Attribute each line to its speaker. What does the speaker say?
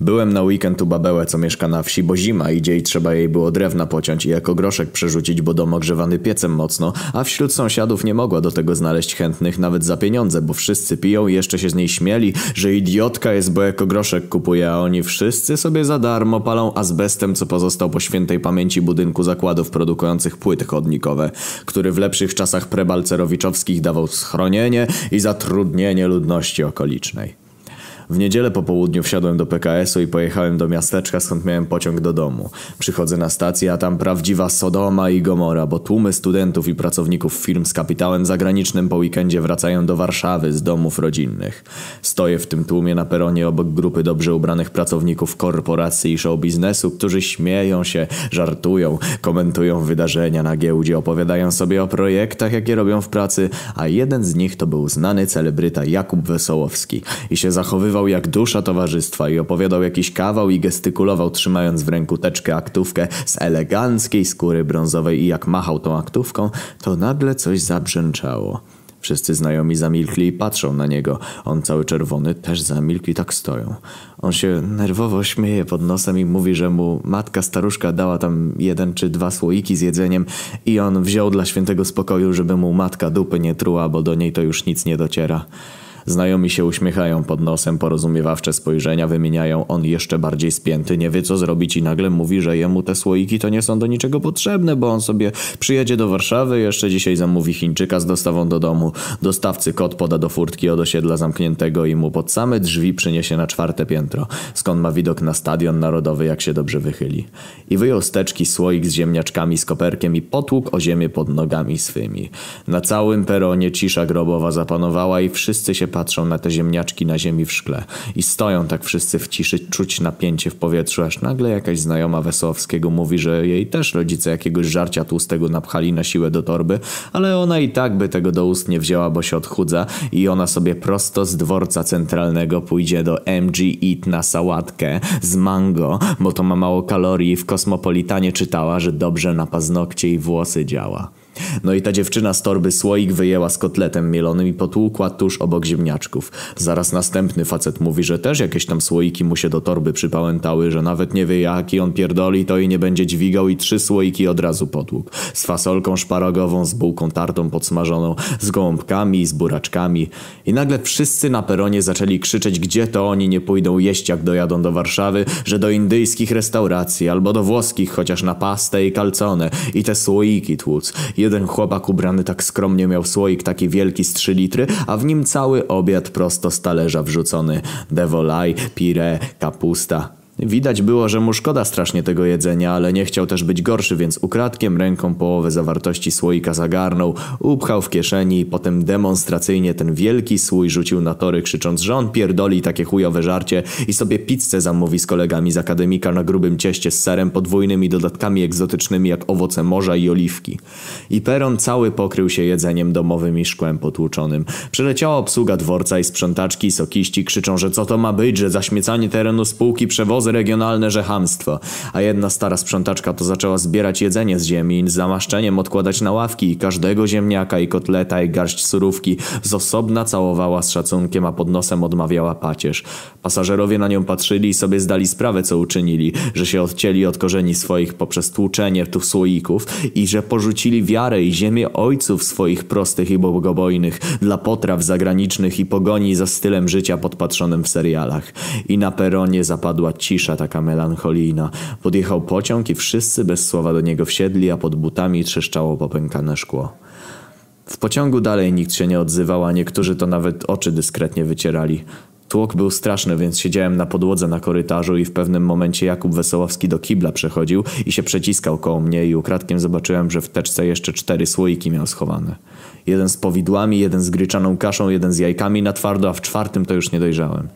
Speaker 1: Byłem na weekend u babełę, co mieszka na wsi, bo zima idzie i trzeba jej było drewna pociąć i jako groszek przerzucić, bo dom ogrzewany piecem mocno, a wśród sąsiadów nie mogła do tego znaleźć chętnych nawet za pieniądze, bo wszyscy piją i jeszcze się z niej śmieli, że idiotka jest, bo jako groszek kupuje, a oni wszyscy sobie za darmo palą azbestem, co pozostał po świętej pamięci budynku zakładów produkujących płyty chodnikowe, który w lepszych czasach prebalcerowiczowskich dawał schronienie i zatrudnienie ludności okolicznej. W niedzielę po południu wsiadłem do PKS-u i pojechałem do miasteczka, skąd miałem pociąg do domu. Przychodzę na stację, a tam prawdziwa Sodoma i Gomora, bo tłumy studentów i pracowników firm z kapitałem zagranicznym po weekendzie wracają do Warszawy z domów rodzinnych. Stoję w tym tłumie na peronie obok grupy dobrze ubranych pracowników korporacji i show biznesu, którzy śmieją się, żartują, komentują wydarzenia na giełdzie, opowiadają sobie o projektach, jakie robią w pracy, a jeden z nich to był znany celebryta Jakub Wesołowski i się zachowywał jak dusza towarzystwa i opowiadał jakiś kawał i gestykulował trzymając w ręku teczkę aktówkę z eleganckiej skóry brązowej i jak machał tą aktówką, to nagle coś zabrzęczało. Wszyscy znajomi zamilkli i patrzą na niego. On cały czerwony też zamilkli tak stoją. On się nerwowo śmieje pod nosem i mówi, że mu matka staruszka dała tam jeden czy dwa słoiki z jedzeniem i on wziął dla świętego spokoju, żeby mu matka dupy nie truła, bo do niej to już nic nie dociera. Znajomi się uśmiechają pod nosem, porozumiewawcze spojrzenia wymieniają, on jeszcze bardziej spięty, nie wie co zrobić i nagle mówi, że jemu te słoiki to nie są do niczego potrzebne, bo on sobie przyjedzie do Warszawy, jeszcze dzisiaj zamówi Chińczyka z dostawą do domu, dostawcy kot poda do furtki od osiedla zamkniętego i mu pod same drzwi przyniesie na czwarte piętro, skąd ma widok na stadion narodowy, jak się dobrze wychyli. I wyjął steczki słoik z ziemniaczkami, z koperkiem i potłuk o ziemię pod nogami swymi. Na całym peronie cisza grobowa zapanowała i wszyscy się patrzą na te ziemniaczki na ziemi w szkle i stoją tak wszyscy w ciszy, czuć napięcie w powietrzu, aż nagle jakaś znajoma Wesołowskiego mówi, że jej też rodzice jakiegoś żarcia tłustego napchali na siłę do torby, ale ona i tak by tego do ust nie wzięła, bo się odchudza i ona sobie prosto z dworca centralnego pójdzie do MG Eat na sałatkę z mango, bo to ma mało kalorii w Kosmopolitanie czytała, że dobrze na paznokcie i włosy działa. No i ta dziewczyna z torby słoik wyjęła z kotletem mielonym i potłukła tuż obok ziemniaczków. Zaraz następny facet mówi, że też jakieś tam słoiki mu się do torby przypałętały, że nawet nie wie jaki on pierdoli, to i nie będzie dźwigał i trzy słoiki od razu potłuk. Z fasolką szparagową, z bułką tartą podsmażoną, z gołąbkami, z buraczkami. I nagle wszyscy na peronie zaczęli krzyczeć, gdzie to oni nie pójdą jeść jak dojadą do Warszawy, że do indyjskich restauracji albo do włoskich chociaż na pastę i kalcone i te słoiki tłuc. Jeden chłopak ubrany tak skromnie miał słoik taki wielki z 3 litry, a w nim cały obiad prosto z talerza wrzucony. Devolaj, pire, kapusta. Widać było, że mu szkoda strasznie tego jedzenia, ale nie chciał też być gorszy, więc ukradkiem ręką połowę zawartości słoika zagarnął, upchał w kieszeni i potem demonstracyjnie ten wielki słój rzucił na tory, krzycząc, że on pierdoli takie chujowe żarcie i sobie pizzę zamówi z kolegami z akademika na grubym cieście z serem podwójnymi dodatkami egzotycznymi jak owoce morza i oliwki. I peron cały pokrył się jedzeniem domowym i szkłem potłuczonym. Przeleciała obsługa dworca i sprzątaczki i sokiści krzyczą, że co to ma być, że zaśmiecanie terenu spółki przewozy regionalne żechamstwo, a jedna stara sprzątaczka to zaczęła zbierać jedzenie z ziemi z zamaszczeniem odkładać na ławki i każdego ziemniaka i kotleta i garść surówki z osobna całowała z szacunkiem, a pod nosem odmawiała pacierz. Pasażerowie na nią patrzyli i sobie zdali sprawę, co uczynili, że się odcięli od korzeni swoich poprzez tłuczenie tu słoików i że porzucili wiarę i ziemię ojców swoich prostych i bogobojnych dla potraw zagranicznych i pogoni za stylem życia podpatrzonym w serialach. I na peronie zapadła cisza cisza taka melancholijna. Podjechał pociąg i wszyscy bez słowa do niego wsiedli, a pod butami trzeszczało popękane szkło. W pociągu dalej nikt się nie odzywał, a niektórzy to nawet oczy dyskretnie wycierali. Tłok był straszny, więc siedziałem na podłodze na korytarzu i w pewnym momencie Jakub Wesołowski do kibla przechodził i się przeciskał koło mnie i ukradkiem zobaczyłem, że w teczce jeszcze cztery słoiki miał schowane. Jeden z powidłami, jeden z gryczaną kaszą, jeden z jajkami na twardo, a w czwartym to już nie dojrzałem.